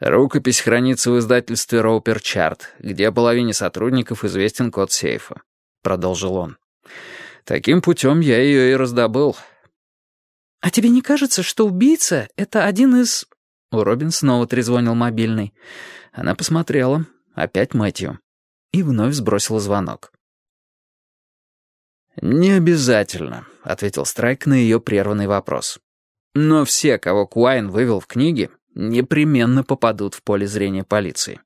Рукопись хранится в издательстве Роупер Чарт, где половине сотрудников известен код сейфа», — продолжил он. «Таким путем я ее и раздобыл». «А тебе не кажется, что убийца — это один из...» У Робин снова трезвонил мобильный. Она посмотрела, опять Мэтью, и вновь сбросила звонок. «Не обязательно», — ответил Страйк на ее прерванный вопрос. «Но все, кого Куайн вывел в книге, непременно попадут в поле зрения полиции.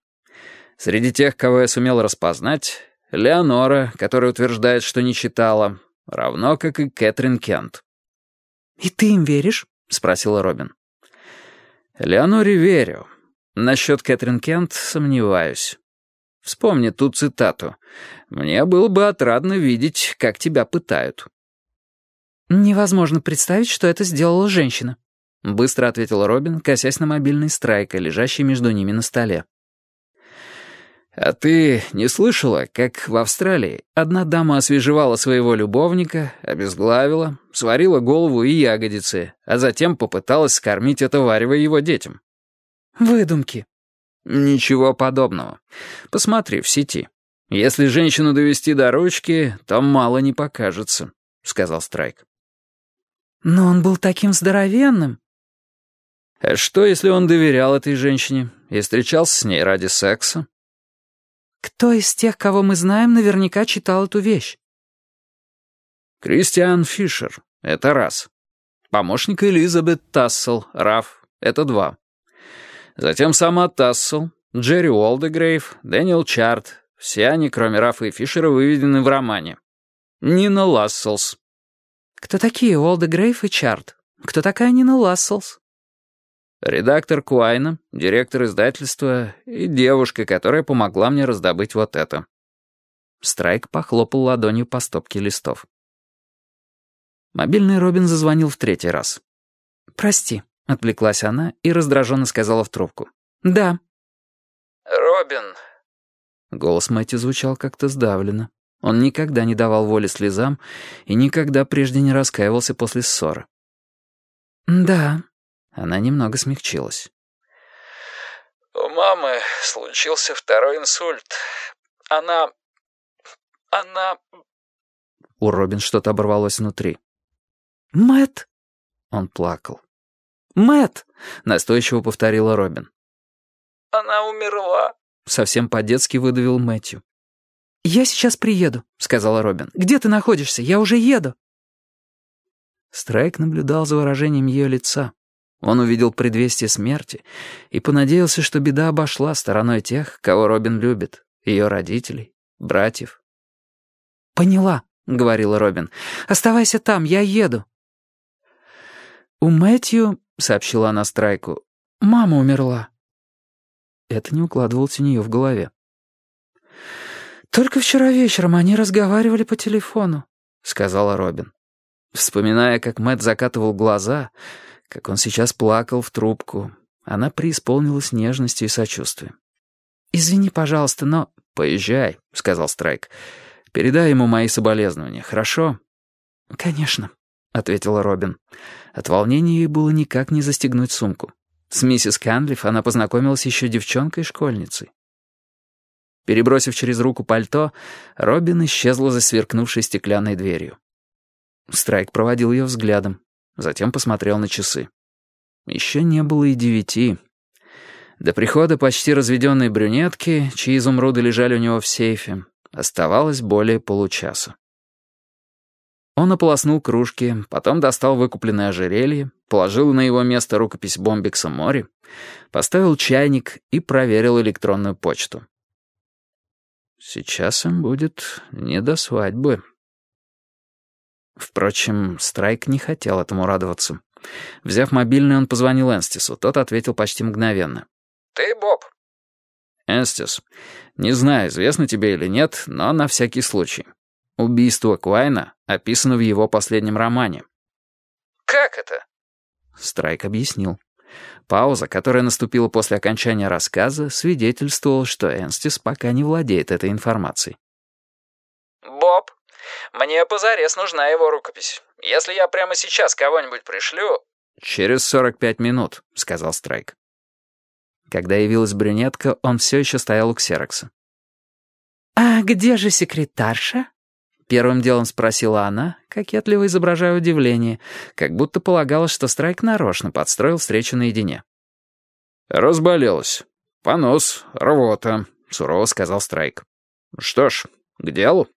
Среди тех, кого я сумел распознать, Леонора, которая утверждает, что не читала, равно как и Кэтрин Кент. «И ты им веришь?» — спросила Робин. «Леоноре верю. Насчет Кэтрин Кент сомневаюсь. Вспомни ту цитату. «Мне было бы отрадно видеть, как тебя пытают». «Невозможно представить, что это сделала женщина», — быстро ответил Робин, косясь на мобильный страйка, лежащий между ними на столе. «А ты не слышала, как в Австралии одна дама освежевала своего любовника, обезглавила, сварила голову и ягодицы, а затем попыталась скормить это варево его детям?» «Выдумки». «Ничего подобного. Посмотри в сети. Если женщину довести до ручки, то мало не покажется», — сказал Страйк. «Но он был таким здоровенным», что, если он доверял этой женщине и встречался с ней ради секса? Кто из тех, кого мы знаем, наверняка читал эту вещь? Кристиан Фишер — это раз. Помощник Элизабет Тассел, Раф — это два. Затем сама Тассел, Джерри Уолдегрейв, Дэниел Чарт. Все они, кроме Рафа и Фишера, выведены в романе. Нина Ласселс. Кто такие Уолдегрейв и Чарт? Кто такая Нина Ласселс? Редактор Куайна, директор издательства и девушка, которая помогла мне раздобыть вот это. Страйк похлопал ладонью по стопке листов. Мобильный Робин зазвонил в третий раз. «Прости», — отвлеклась она и раздраженно сказала в трубку. «Да». «Робин». Голос Мэтти звучал как-то сдавленно. Он никогда не давал воли слезам и никогда прежде не раскаивался после ссоры. «Да», она немного смягчилась. «У мамы случился второй инсульт. Она... она...» У Робин что-то оборвалось внутри. Мэт. Он плакал. Мэт, настойчиво повторила Робин. «Она умерла», — совсем по-детски выдавил Мэтью. «Я сейчас приеду», — сказала Робин. «Где ты находишься? Я уже еду». Страйк наблюдал за выражением ее лица. Он увидел предвестие смерти и понадеялся, что беда обошла стороной тех, кого Робин любит, ее родителей, братьев. «Поняла», — говорила Робин. «Оставайся там, я еду». «У Мэтью», — сообщила она Страйку, — «мама умерла». Это не укладывалось у нее в голове. «Только вчера вечером они разговаривали по телефону», — сказала Робин. Вспоминая, как Мэтт закатывал глаза, как он сейчас плакал в трубку. Она преисполнилась нежностью и сочувствием. «Извини, пожалуйста, но...» «Поезжай», — сказал Страйк. «Передай ему мои соболезнования, хорошо?» «Конечно», — ответила Робин. От волнения ей было никак не застегнуть сумку. С миссис Канлиф она познакомилась еще девчонкой-школьницей. Перебросив через руку пальто, Робин исчезла за сверкнувшей стеклянной дверью. Страйк проводил ее взглядом, Затем посмотрел на часы. Еще не было и девяти. До прихода почти разведенной брюнетки, чьи изумруды лежали у него в сейфе, оставалось более получаса. Он ополоснул кружки, потом достал выкупленное ожерелье, положил на его место рукопись Бомбикса Мори, поставил чайник и проверил электронную почту. Сейчас им будет не до свадьбы. Впрочем, Страйк не хотел этому радоваться. Взяв мобильный, он позвонил Энстису. Тот ответил почти мгновенно. «Ты Боб?» «Энстис, не знаю, известно тебе или нет, но на всякий случай. Убийство Куайна описано в его последнем романе». «Как это?» Страйк объяснил. Пауза, которая наступила после окончания рассказа, свидетельствовала, что Энстис пока не владеет этой информацией. «Боб, мне позарез нужна его рукопись. Если я прямо сейчас кого-нибудь пришлю...» «Через сорок пять минут», — сказал Страйк. Когда явилась брюнетка, он все еще стоял у ксерокса. «А где же секретарша?» Первым делом спросила она, кокетливо изображая удивление, как будто полагала, что Страйк нарочно подстроил встречу наедине. «Разболелась. Понос, рвота», — сурово сказал Страйк. «Что ж, к делу».